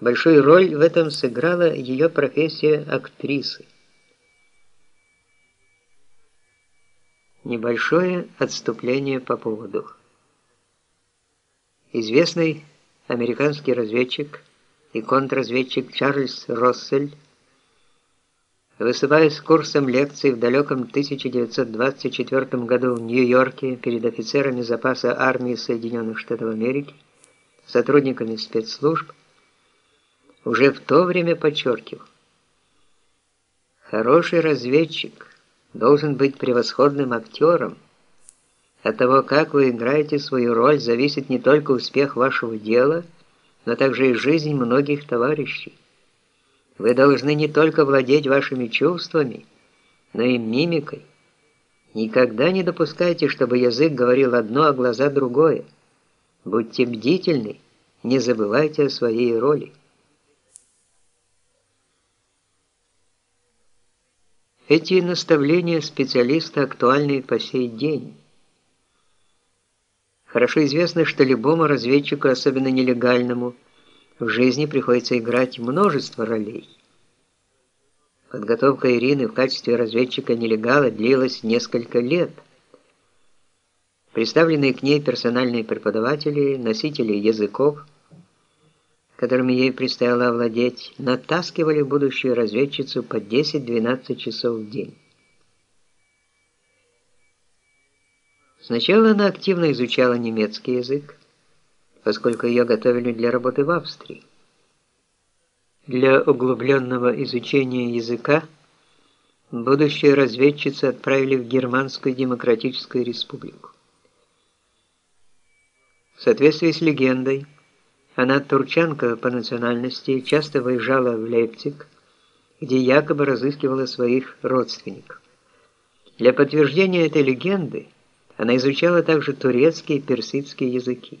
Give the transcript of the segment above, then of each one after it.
Большую роль в этом сыграла ее профессия актрисы. Небольшое отступление по поводу. Известный американский разведчик и контрразведчик Чарльз Россель, выступая с курсом лекций в далеком 1924 году в Нью-Йорке перед офицерами запаса армии Соединенных Штатов Америки, сотрудниками спецслужб, уже в то время подчеркивал, хороший разведчик должен быть превосходным актером. От того, как вы играете свою роль, зависит не только успех вашего дела, но также и жизнь многих товарищей. Вы должны не только владеть вашими чувствами, но и мимикой. Никогда не допускайте, чтобы язык говорил одно, а глаза другое. Будьте бдительны, не забывайте о своей роли. Эти наставления специалиста актуальны по сей день. Хорошо известно, что любому разведчику, особенно нелегальному, в жизни приходится играть множество ролей. Подготовка Ирины в качестве разведчика-нелегала длилась несколько лет. Представленные к ней персональные преподаватели, носители языков – которыми ей предстояло овладеть, натаскивали будущую разведчицу по 10-12 часов в день. Сначала она активно изучала немецкий язык, поскольку ее готовили для работы в Австрии. Для углубленного изучения языка будущую разведчицу отправили в Германскую Демократическую Республику. В соответствии с легендой, она турчанка по национальности, часто выезжала в Лейпциг, где якобы разыскивала своих родственников. Для подтверждения этой легенды она изучала также турецкий и персидский языки.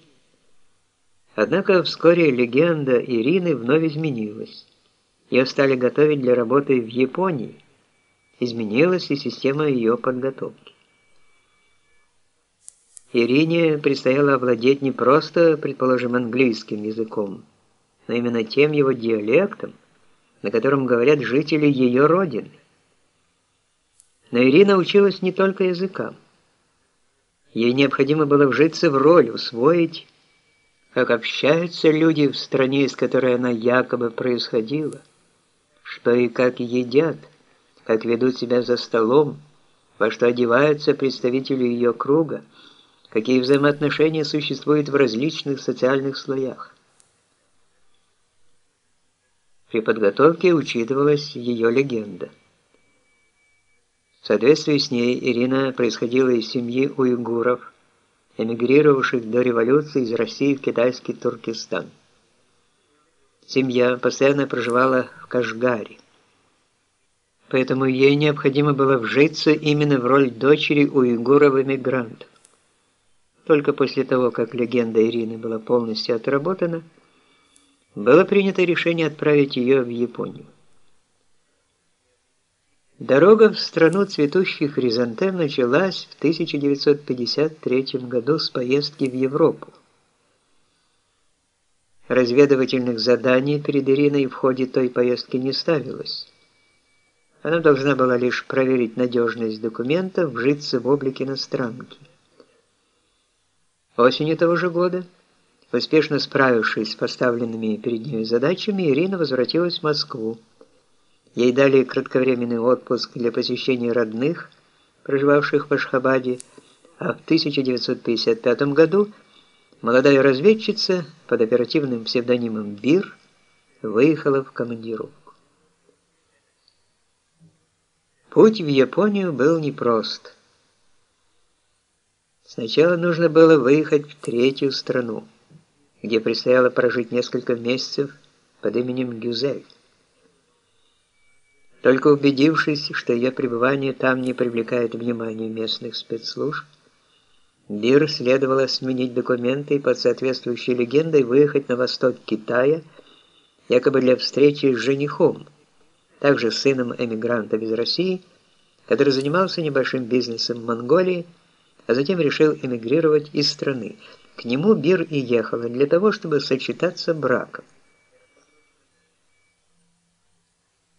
Однако вскоре легенда Ирины вновь изменилась. Ее стали готовить для работы в Японии. Изменилась и система ее подготовки. Ирине предстояло овладеть не просто, предположим, английским языком, но именно тем его диалектом, на котором говорят жители ее родины. Но Ирина училась не только языкам. Ей необходимо было вжиться в роль, усвоить, как общаются люди в стране, из которой она якобы происходила, что и как едят, как ведут себя за столом, во что одеваются представители ее круга, какие взаимоотношения существуют в различных социальных слоях. При подготовке учитывалась ее легенда. В соответствии с ней Ирина происходила из семьи уйгуров, эмигрировавших до революции из России в китайский Туркестан. Семья постоянно проживала в Кашгаре. Поэтому ей необходимо было вжиться именно в роль дочери уйгуров-эмигрантов. Только после того, как легенда Ирины была полностью отработана, было принято решение отправить ее в Японию. Дорога в страну цветущих хризантем началась в 1953 году с поездки в Европу. Разведывательных заданий перед Ириной в ходе той поездки не ставилось. Она должна была лишь проверить надежность документов, вжиться в облик иностранки. Осенью того же года, успешно справившись с поставленными перед ней задачами, Ирина возвратилась в Москву. Ей дали кратковременный отпуск для посещения родных, проживавших в Ашхабаде, а в 1955 году молодая разведчица под оперативным псевдонимом Бир выехала в командировку. Путь в Японию был непрост. Сначала нужно было выехать в третью страну, где предстояло прожить несколько месяцев под именем Гюзель. Только убедившись, что ее пребывание там не привлекает внимания местных спецслужб, Бир следовало сменить документы и под соответствующей легендой выехать на восток Китая, якобы для встречи с женихом, также сыном эмигранта из России, который занимался небольшим бизнесом в Монголии, а затем решил эмигрировать из страны. К нему Бир и ехала для того, чтобы сочетаться браком.